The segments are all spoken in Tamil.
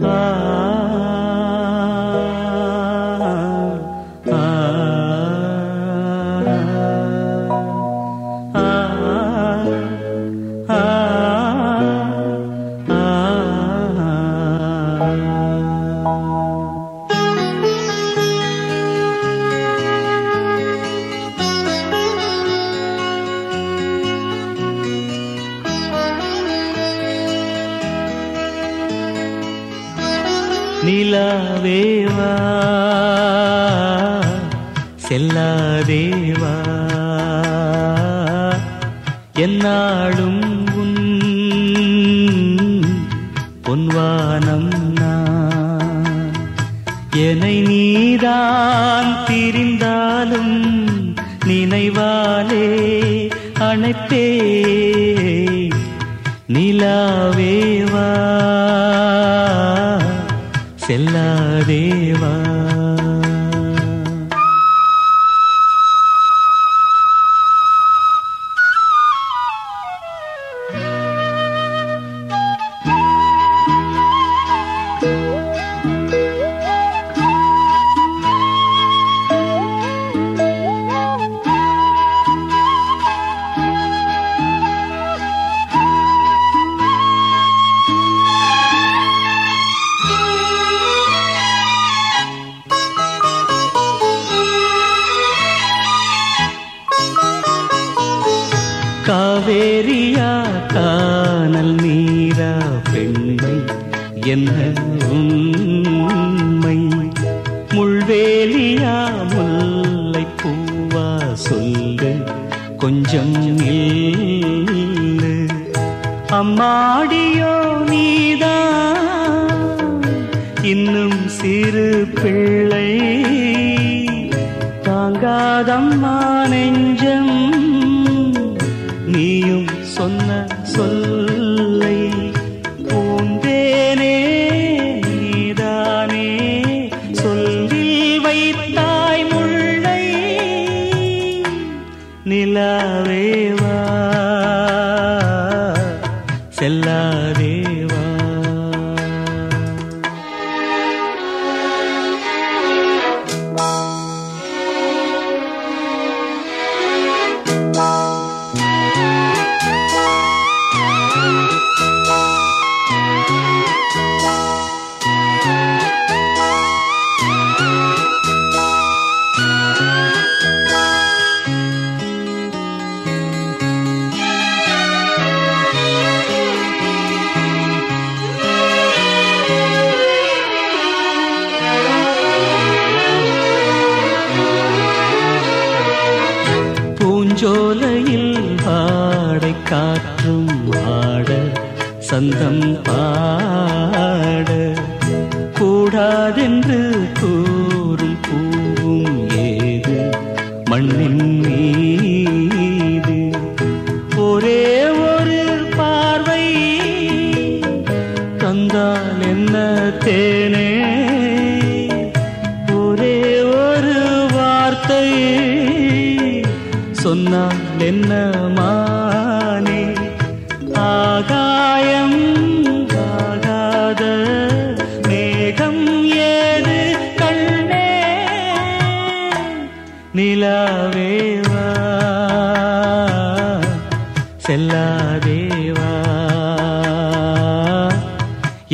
Ah. நிலாவேவா? செல்லாதேவா? என்னாலும் உன் பொன்வானம் நான். என்னை நீதான் திரிந்தாலும் நினைவாலே அணைப்பே. நிலாவேவா? செல்லாதேவா காவேரியா காணல் நீரா பெண்மை என்ன உண்மை? முள்வேலியா முல்லை பூவா சொல்லு கொஞ்சம் அம்மாடியோ நீதா இன்னும் சிறு பிள்ளை. தாங்காதம்மா நெஞ்சம் நீயும் சொன்ன சொல்லை பூந்தேனே நீதானே. சொல்லில் வைத்தாய் முள்ளை நிலாவேவா செல்லாதே பாடை காற்றும் ஆட சந்தம் பாட. கூடாதென்று கூறும் பூவும் ஏது மண்ணின் மீது? ஒரே ஒரு பார்வை தந்தால் என்ன தேனே? ஒரே ஒரு வார்த்தை சொன்னால் என்ன மா செல்லாதேவா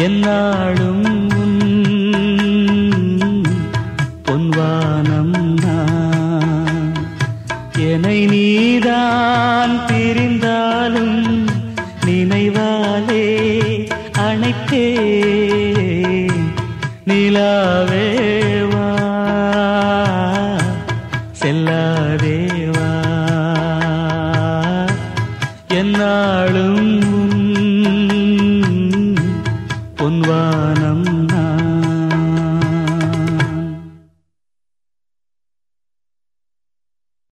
என்னாலும் பொன்வானம் என்னை நீதான் பிரிந்தாலும் நினைவாலே அணைத்தே நிலாவேவா செல்லா